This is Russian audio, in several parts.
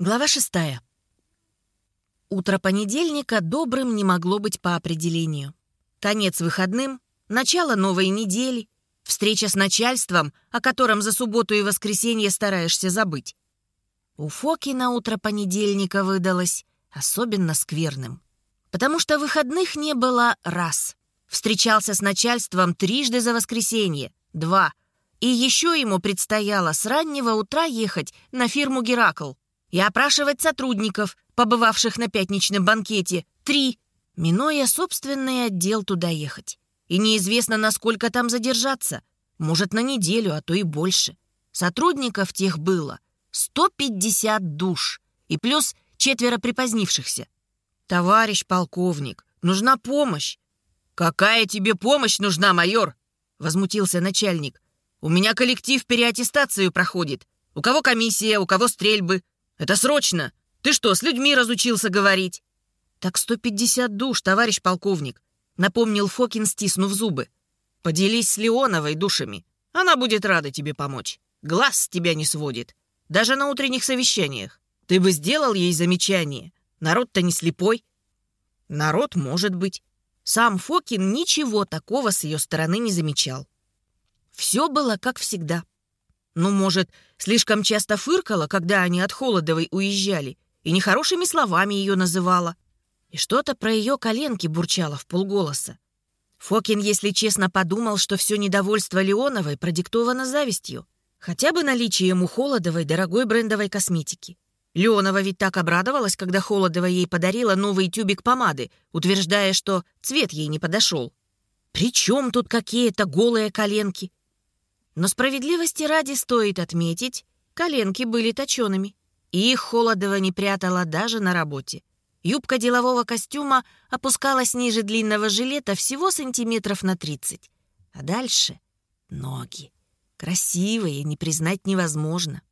Глава шестая. Утро понедельника добрым не могло быть по определению. Конец выходным, начало новой недели, встреча с начальством, о котором за субботу и воскресенье стараешься забыть. У Фокина утро понедельника выдалось особенно скверным. Потому что выходных не было раз. Встречался с начальством трижды за воскресенье, два. И еще ему предстояло с раннего утра ехать на фирму «Геракл» и опрашивать сотрудников, побывавших на пятничном банкете, три, минуя собственный отдел туда ехать. И неизвестно, насколько там задержаться. Может, на неделю, а то и больше. Сотрудников тех было 150 душ. И плюс четверо припозднившихся. «Товарищ полковник, нужна помощь!» «Какая тебе помощь нужна, майор?» — возмутился начальник. «У меня коллектив переаттестацию проходит. У кого комиссия, у кого стрельбы. Это срочно. Ты что, с людьми разучился говорить?» «Так 150 душ, товарищ полковник», — напомнил Фокин, стиснув зубы. «Поделись с Леоновой душами. Она будет рада тебе помочь. Глаз с тебя не сводит. Даже на утренних совещаниях. Ты бы сделал ей замечание. Народ-то не слепой». «Народ, может быть». Сам Фокин ничего такого с ее стороны не замечал. Все было как всегда. Ну, может, слишком часто фыркала, когда они от Холодовой уезжали, и нехорошими словами ее называла. И что-то про ее коленки бурчало в полголоса. Фокин, если честно, подумал, что все недовольство Леоновой продиктовано завистью. Хотя бы наличием у Холодовой дорогой брендовой косметики. Леонова ведь так обрадовалась, когда Холодова ей подарила новый тюбик помады, утверждая, что цвет ей не подошел. «При чем тут какие-то голые коленки?» Но справедливости ради стоит отметить, коленки были точеными. И их Холодова не прятала даже на работе. Юбка делового костюма опускалась ниже длинного жилета всего сантиметров на 30. А дальше — ноги. Красивые, не признать невозможно.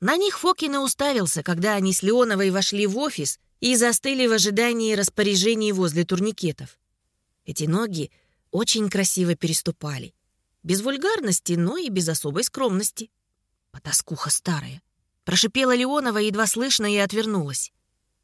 На них Фокин и уставился, когда они с Леоновой вошли в офис и застыли в ожидании распоряжений возле турникетов. Эти ноги очень красиво переступали. Без вульгарности, но и без особой скромности. Потаскуха старая. Прошипела Леонова едва слышно и отвернулась.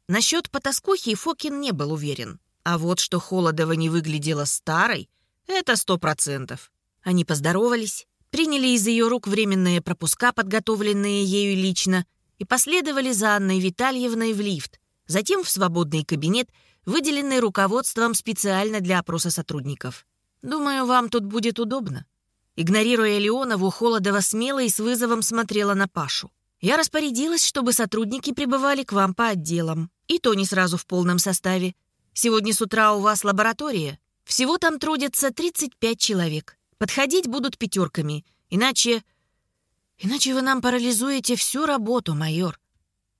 Насчет потаскухи Фокин не был уверен. А вот что Холодова не выглядела старой, это сто процентов. Они поздоровались, приняли из ее рук временные пропуска, подготовленные ею лично, и последовали за Анной Витальевной в лифт, затем в свободный кабинет, выделенный руководством специально для опроса сотрудников. «Думаю, вам тут будет удобно». Игнорируя Леонову, Холодова смело и с вызовом смотрела на Пашу. «Я распорядилась, чтобы сотрудники прибывали к вам по отделам. И то не сразу в полном составе. Сегодня с утра у вас лаборатория. Всего там трудятся 35 человек. Подходить будут пятерками, иначе... Иначе вы нам парализуете всю работу, майор.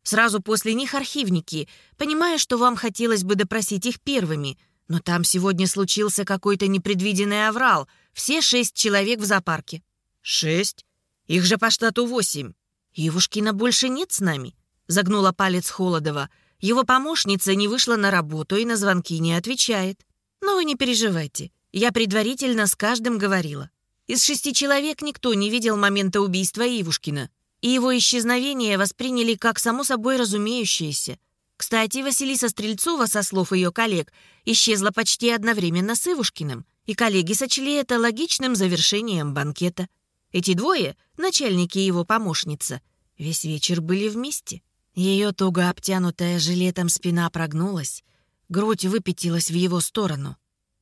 Сразу после них архивники, понимая, что вам хотелось бы допросить их первыми, но там сегодня случился какой-то непредвиденный аврал. Все шесть человек в зоопарке. Шесть? Их же по штату восемь. Ивушкина больше нет с нами, загнула палец Холодова. Его помощница не вышла на работу и на звонки не отвечает. Но вы не переживайте. Я предварительно с каждым говорила. Из шести человек никто не видел момента убийства Ивушкина, и его исчезновение восприняли как само собой разумеющееся. Кстати, Василиса Стрельцова, со слов ее коллег, исчезла почти одновременно с Ивушкиным, и коллеги сочли это логичным завершением банкета. Эти двое, начальники и его помощница, весь вечер были вместе. Ее туго обтянутая жилетом спина прогнулась, грудь выпятилась в его сторону.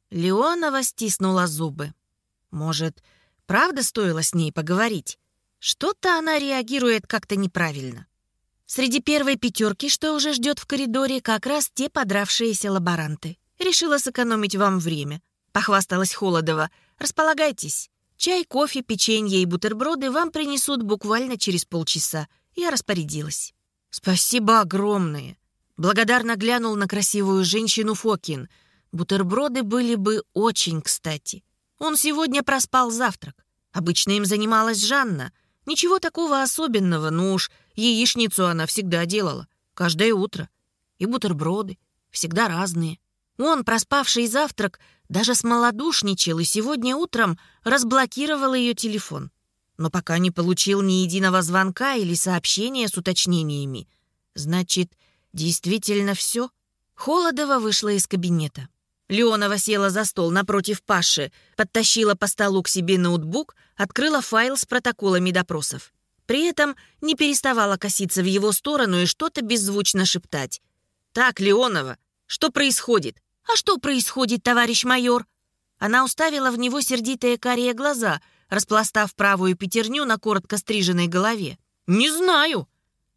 Леонова стиснула зубы. Может, правда стоило с ней поговорить? Что-то она реагирует как-то неправильно. Среди первой пятерки, что уже ждет в коридоре, как раз те подравшиеся лаборанты. Решила сэкономить вам время. Похвасталась Холодова. Располагайтесь. Чай, кофе, печенье и бутерброды вам принесут буквально через полчаса. Я распорядилась. Спасибо огромное. Благодарно глянул на красивую женщину Фокин — Бутерброды были бы очень кстати. Он сегодня проспал завтрак. Обычно им занималась Жанна. Ничего такого особенного, ну уж яичницу она всегда делала. Каждое утро. И бутерброды. Всегда разные. Он, проспавший завтрак, даже смолодушничал и сегодня утром разблокировал ее телефон. Но пока не получил ни единого звонка или сообщения с уточнениями. Значит, действительно все? Холодова вышла из кабинета. Леонова села за стол напротив Паши, подтащила по столу к себе ноутбук, открыла файл с протоколами допросов. При этом не переставала коситься в его сторону и что-то беззвучно шептать. «Так, Леонова, что происходит?» «А что происходит, товарищ майор?» Она уставила в него сердитые карие глаза, распластав правую пятерню на коротко стриженной голове. «Не знаю!»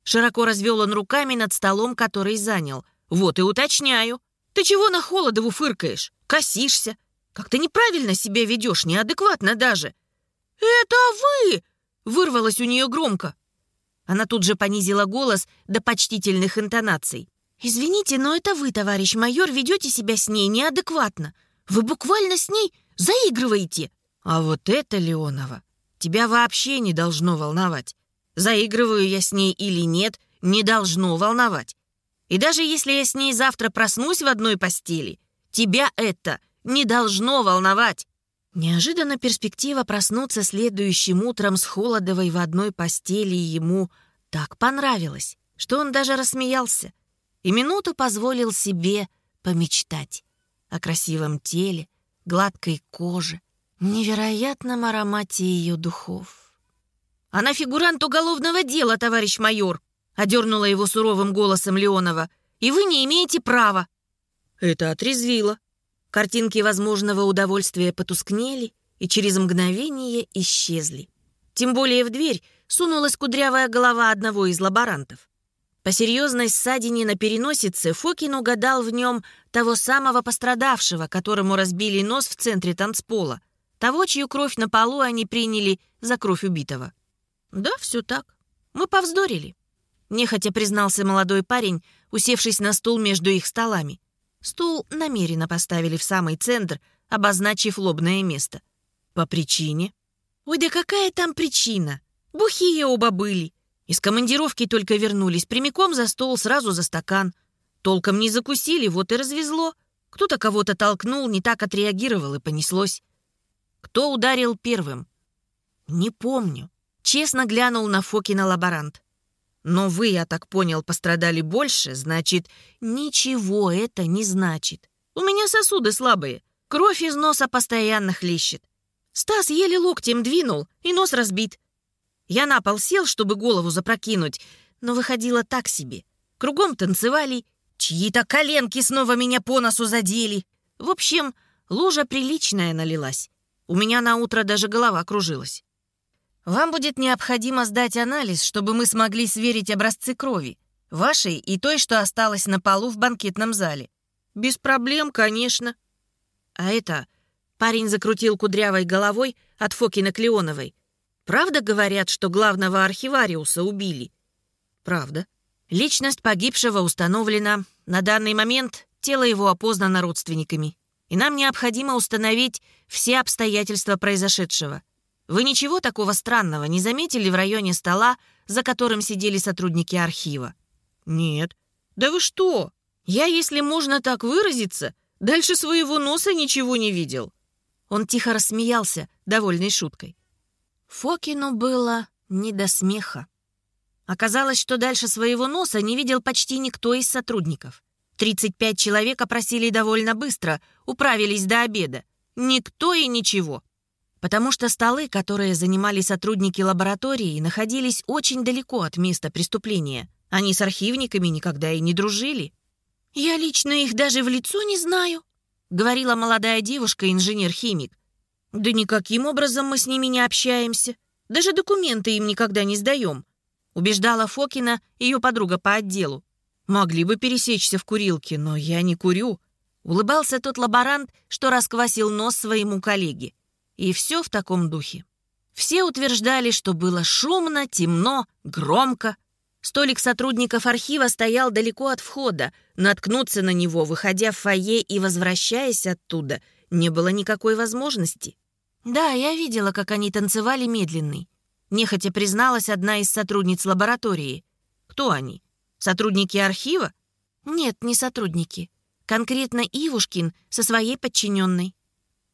Широко развел он руками над столом, который занял. «Вот и уточняю. Ты чего на Холодову фыркаешь? Косишься? Как-то неправильно себя ведешь, неадекватно даже». «Это вы!» — вырвалось у нее громко. Она тут же понизила голос до почтительных интонаций. «Извините, но это вы, товарищ майор, ведете себя с ней неадекватно. Вы буквально с ней заигрываете». «А вот это, Леонова, тебя вообще не должно волновать. Заигрываю я с ней или нет, не должно волновать. И даже если я с ней завтра проснусь в одной постели, тебя это не должно волновать». Неожиданно перспектива проснуться следующим утром с Холодовой в одной постели ему так понравилась, что он даже рассмеялся и минуту позволил себе помечтать о красивом теле, гладкой коже, невероятном аромате ее духов. «Она фигурант уголовного дела, товарищ майор», — одернула его суровым голосом Леонова. «И вы не имеете права». Это отрезвило. Картинки возможного удовольствия потускнели и через мгновение исчезли. Тем более в дверь сунулась кудрявая голова одного из лаборантов. По серьезной ссадине на переносице Фокин угадал в нем того самого пострадавшего, которому разбили нос в центре танцпола, того, чью кровь на полу они приняли за кровь убитого. «Да, все так. Мы повздорили», — нехотя признался молодой парень, усевшись на стул между их столами. Стул намеренно поставили в самый центр, обозначив лобное место. «По причине?» «Ой, да какая там причина? Бухие оба были. Из командировки только вернулись, прямиком за стол, сразу за стакан. Толком не закусили, вот и развезло. Кто-то кого-то толкнул, не так отреагировал и понеслось. Кто ударил первым? Не помню. Честно глянул на Фокина лаборант. Но вы, я так понял, пострадали больше, значит, ничего это не значит. У меня сосуды слабые, кровь из носа постоянно хлещет. Стас еле локтем двинул, и нос разбит. Я на пол сел, чтобы голову запрокинуть, но выходило так себе. Кругом танцевали, чьи-то коленки снова меня по носу задели. В общем, лужа приличная налилась. У меня на утро даже голова кружилась. Вам будет необходимо сдать анализ, чтобы мы смогли сверить образцы крови. Вашей и той, что осталось на полу в банкетном зале. Без проблем, конечно. А это... Парень закрутил кудрявой головой от Фокина Клеоновой. Правда говорят, что главного архивариуса убили? Правда. Личность погибшего установлена. На данный момент тело его опознано родственниками. И нам необходимо установить все обстоятельства произошедшего. Вы ничего такого странного не заметили в районе стола, за которым сидели сотрудники архива? Нет. Да вы что? Я, если можно так выразиться, дальше своего носа ничего не видел. Он тихо рассмеялся, довольной шуткой. Фокину было не до смеха. Оказалось, что дальше своего носа не видел почти никто из сотрудников. 35 человек опросили довольно быстро, управились до обеда. Никто и ничего. Потому что столы, которые занимали сотрудники лаборатории, находились очень далеко от места преступления. Они с архивниками никогда и не дружили. «Я лично их даже в лицо не знаю», — говорила молодая девушка, инженер-химик. «Да никаким образом мы с ними не общаемся. Даже документы им никогда не сдаем», — убеждала Фокина ее подруга по отделу. «Могли бы пересечься в курилке, но я не курю», — улыбался тот лаборант, что расквасил нос своему коллеге. И все в таком духе. Все утверждали, что было шумно, темно, громко. Столик сотрудников архива стоял далеко от входа. Наткнуться на него, выходя в фойе и возвращаясь оттуда, не было никакой возможности. «Да, я видела, как они танцевали медленный», — нехотя призналась одна из сотрудниц лаборатории. «Кто они? Сотрудники архива?» «Нет, не сотрудники. Конкретно Ивушкин со своей подчиненной.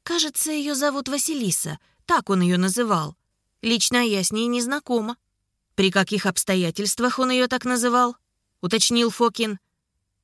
Кажется, ее зовут Василиса, так он ее называл. Лично я с ней не знакома. При каких обстоятельствах он ее так называл? — уточнил Фокин.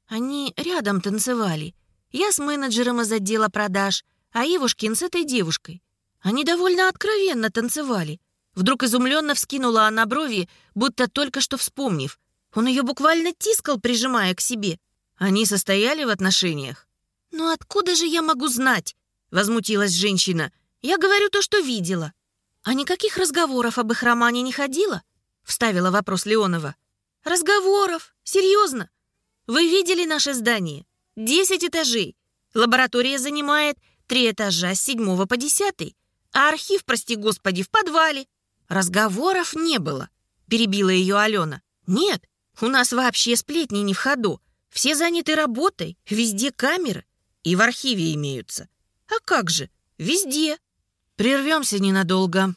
Они рядом танцевали. Я с менеджером из отдела продаж, а Ивушкин с этой девушкой. Они довольно откровенно танцевали. Вдруг изумленно вскинула она брови, будто только что вспомнив. Он ее буквально тискал, прижимая к себе. Они состояли в отношениях. «Ну откуда же я могу знать?» — возмутилась женщина. «Я говорю то, что видела». «А никаких разговоров об их романе не ходило?» — вставила вопрос Леонова. «Разговоров? Серьезно? Вы видели наше здание? Десять этажей. Лаборатория занимает три этажа с седьмого по десятый. А архив, прости господи, в подвале. Разговоров не было, перебила ее Алена. Нет, у нас вообще сплетни не в ходу. Все заняты работой, везде камеры. И в архиве имеются. А как же, везде. Прервемся ненадолго.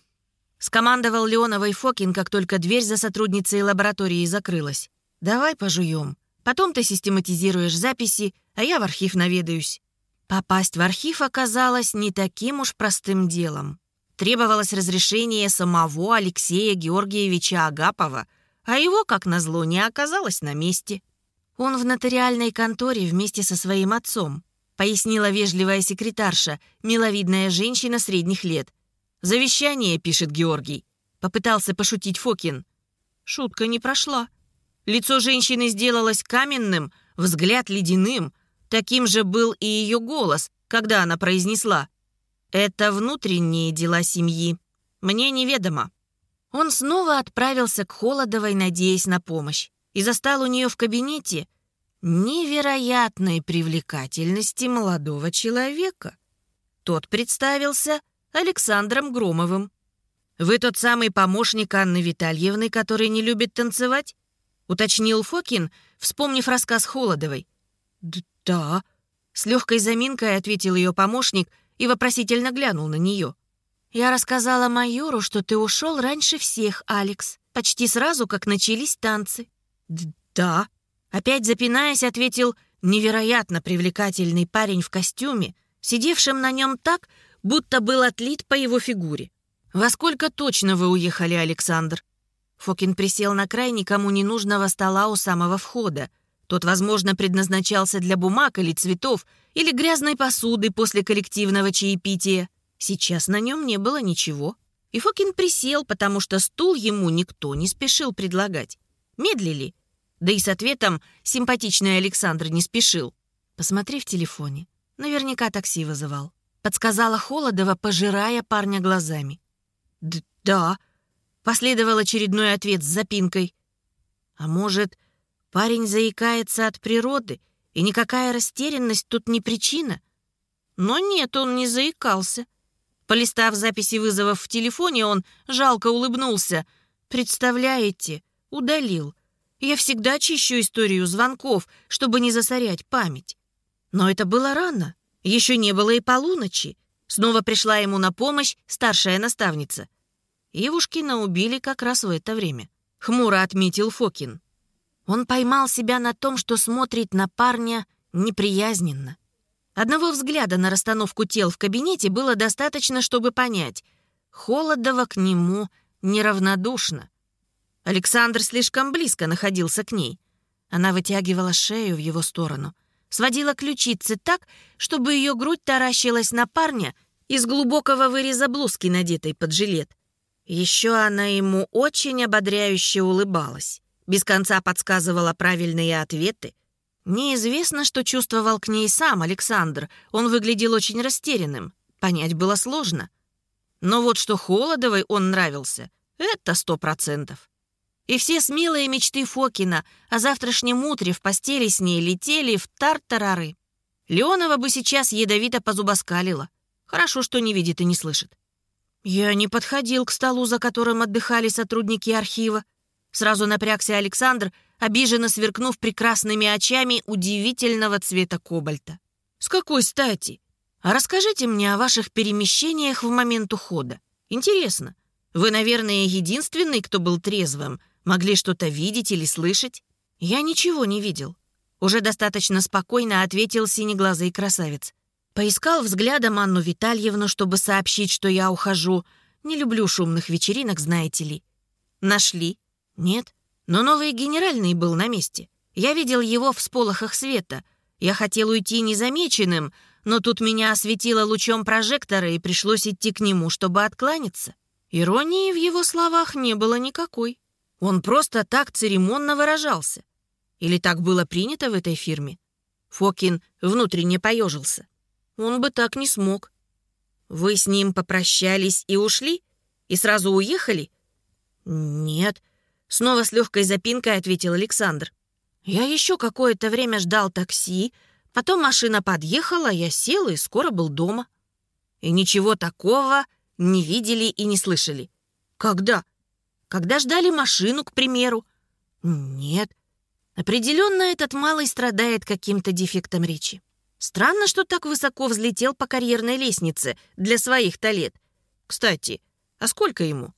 Скомандовал Леонова и Фокин, как только дверь за сотрудницей лаборатории закрылась. «Давай пожуем. Потом ты систематизируешь записи, а я в архив наведаюсь». Попасть в архив оказалось не таким уж простым делом. Требовалось разрешение самого Алексея Георгиевича Агапова, а его, как назло, не оказалось на месте. Он в нотариальной конторе вместе со своим отцом, пояснила вежливая секретарша, миловидная женщина средних лет. «Завещание», — пишет Георгий. Попытался пошутить Фокин. Шутка не прошла. Лицо женщины сделалось каменным, взгляд ледяным. Таким же был и ее голос, когда она произнесла «Это внутренние дела семьи. Мне неведомо». Он снова отправился к Холодовой, надеясь на помощь, и застал у нее в кабинете невероятной привлекательности молодого человека. Тот представился Александром Громовым. «Вы тот самый помощник Анны Витальевны, который не любит танцевать?» — уточнил Фокин, вспомнив рассказ Холодовой. «Да», — с легкой заминкой ответил ее помощник и вопросительно глянул на нее. «Я рассказала майору, что ты ушел раньше всех, Алекс, почти сразу, как начались танцы». «Да», — опять запинаясь, ответил невероятно привлекательный парень в костюме, сидевшим на нем так, будто был отлит по его фигуре. «Во сколько точно вы уехали, Александр?» Фокин присел на край никому не нужного стола у самого входа. Тот, возможно, предназначался для бумаг или цветов, или грязной посуды после коллективного чаепития. Сейчас на нем не было ничего. И Фокин присел, потому что стул ему никто не спешил предлагать. Медлили. Да и с ответом симпатичный Александр не спешил. Посмотри в телефоне. Наверняка такси вызывал. Подсказала Холодова, пожирая парня глазами. «Да», Последовал очередной ответ с запинкой. А может, парень заикается от природы, и никакая растерянность тут не причина? Но нет, он не заикался. Полистав записи вызовов в телефоне, он жалко улыбнулся. «Представляете, удалил. Я всегда чищу историю звонков, чтобы не засорять память. Но это было рано. Еще не было и полуночи. Снова пришла ему на помощь старшая наставница. Ивушкина убили как раз в это время. Хмуро отметил Фокин. Он поймал себя на том, что смотрит на парня неприязненно. Одного взгляда на расстановку тел в кабинете было достаточно, чтобы понять. Холодова к нему неравнодушно. Александр слишком близко находился к ней. Она вытягивала шею в его сторону, сводила ключицы так, чтобы ее грудь таращилась на парня из глубокого выреза блузки, надетой под жилет. Еще она ему очень ободряюще улыбалась, без конца подсказывала правильные ответы. Неизвестно, что чувствовал к ней сам Александр, он выглядел очень растерянным, понять было сложно. Но вот что Холодовой он нравился, это сто процентов. И все смелые мечты Фокина о завтрашнем утре в постели с ней летели в тартарары. Леонова бы сейчас ядовито позубоскалила. Хорошо, что не видит и не слышит. «Я не подходил к столу, за которым отдыхали сотрудники архива». Сразу напрягся Александр, обиженно сверкнув прекрасными очами удивительного цвета кобальта. «С какой стати? А расскажите мне о ваших перемещениях в момент ухода. Интересно, вы, наверное, единственный, кто был трезвым, могли что-то видеть или слышать?» «Я ничего не видел», — уже достаточно спокойно ответил синеглазый красавец. Поискал взглядом Анну Витальевну, чтобы сообщить, что я ухожу. Не люблю шумных вечеринок, знаете ли. Нашли? Нет. Но новый генеральный был на месте. Я видел его в сполохах света. Я хотел уйти незамеченным, но тут меня осветило лучом прожектора, и пришлось идти к нему, чтобы откланяться. Иронии в его словах не было никакой. Он просто так церемонно выражался. Или так было принято в этой фирме? Фокин внутренне поежился. Он бы так не смог. Вы с ним попрощались и ушли? И сразу уехали? Нет. Снова с легкой запинкой ответил Александр. Я еще какое-то время ждал такси, потом машина подъехала, я сел и скоро был дома. И ничего такого не видели и не слышали. Когда? Когда ждали машину, к примеру? Нет. Определенно этот малый страдает каким-то дефектом речи. Странно, что так высоко взлетел по карьерной лестнице для своих-то лет. Кстати, а сколько ему?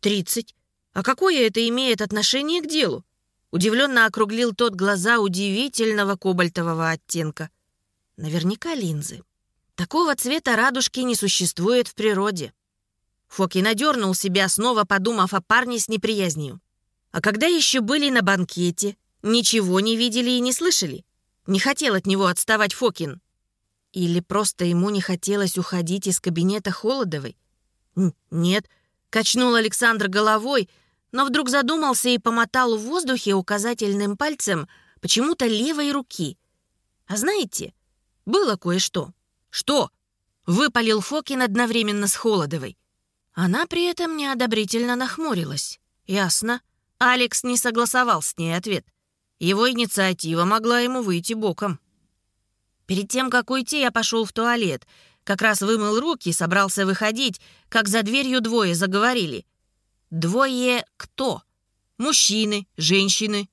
Тридцать. А какое это имеет отношение к делу? Удивленно округлил тот глаза удивительного кобальтового оттенка. Наверняка линзы. Такого цвета радужки не существует в природе. Фокин одернул себя, снова подумав о парне с неприязнью. А когда еще были на банкете, ничего не видели и не слышали? Не хотел от него отставать Фокин. Или просто ему не хотелось уходить из кабинета Холодовой? Нет, качнул Александр головой, но вдруг задумался и помотал в воздухе указательным пальцем почему-то левой руки. А знаете, было кое-что. Что? Выпалил Фокин одновременно с Холодовой. Она при этом неодобрительно нахмурилась. Ясно. Алекс не согласовал с ней ответ. Его инициатива могла ему выйти боком. Перед тем, как уйти, я пошел в туалет. Как раз вымыл руки, собрался выходить, как за дверью двое заговорили. Двое кто? Мужчины, женщины.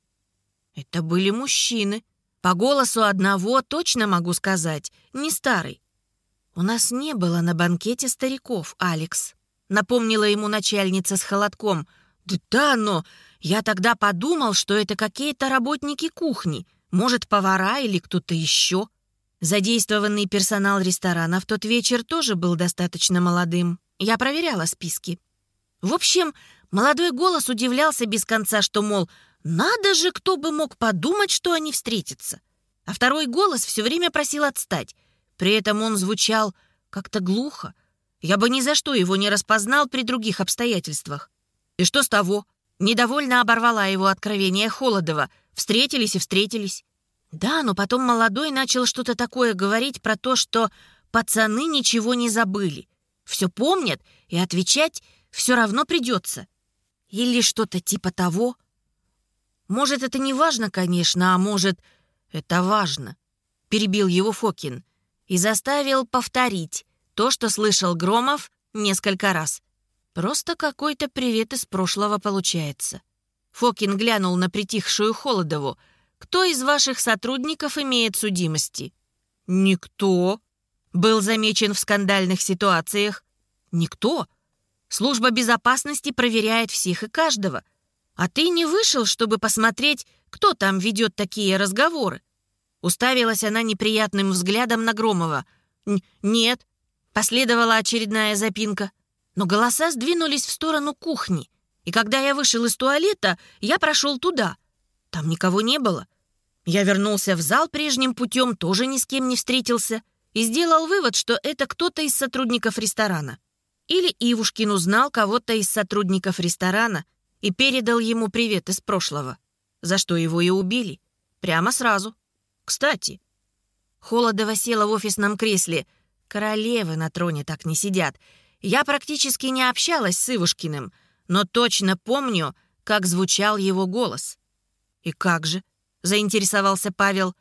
Это были мужчины. По голосу одного точно могу сказать, не старый. У нас не было на банкете стариков, Алекс. Напомнила ему начальница с холодком. Да, но я тогда подумал, что это какие-то работники кухни, может, повара или кто-то еще. Задействованный персонал ресторана в тот вечер тоже был достаточно молодым. Я проверяла списки. В общем, молодой голос удивлялся без конца, что, мол, надо же, кто бы мог подумать, что они встретятся. А второй голос все время просил отстать. При этом он звучал как-то глухо. Я бы ни за что его не распознал при других обстоятельствах. И что с того? Недовольно оборвала его откровение Холодова. Встретились и встретились. Да, но потом молодой начал что-то такое говорить про то, что пацаны ничего не забыли. Все помнят, и отвечать все равно придется. Или что-то типа того. Может, это не важно, конечно, а может, это важно. Перебил его Фокин и заставил повторить то, что слышал Громов несколько раз. Просто какой-то привет из прошлого получается. Фокин глянул на притихшую Холодову. «Кто из ваших сотрудников имеет судимости?» «Никто». «Был замечен в скандальных ситуациях?» «Никто». «Служба безопасности проверяет всех и каждого. А ты не вышел, чтобы посмотреть, кто там ведет такие разговоры?» Уставилась она неприятным взглядом на Громова. «Нет». Последовала очередная запинка но голоса сдвинулись в сторону кухни, и когда я вышел из туалета, я прошел туда. Там никого не было. Я вернулся в зал прежним путем, тоже ни с кем не встретился, и сделал вывод, что это кто-то из сотрудников ресторана. Или Ивушкин узнал кого-то из сотрудников ресторана и передал ему привет из прошлого, за что его и убили. Прямо сразу. Кстати, Холодова села в офисном кресле. Королевы на троне так не сидят — я практически не общалась с Ивушкиным, но точно помню, как звучал его голос. «И как же?» — заинтересовался Павел.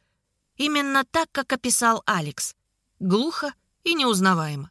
«Именно так, как описал Алекс. Глухо и неузнаваемо.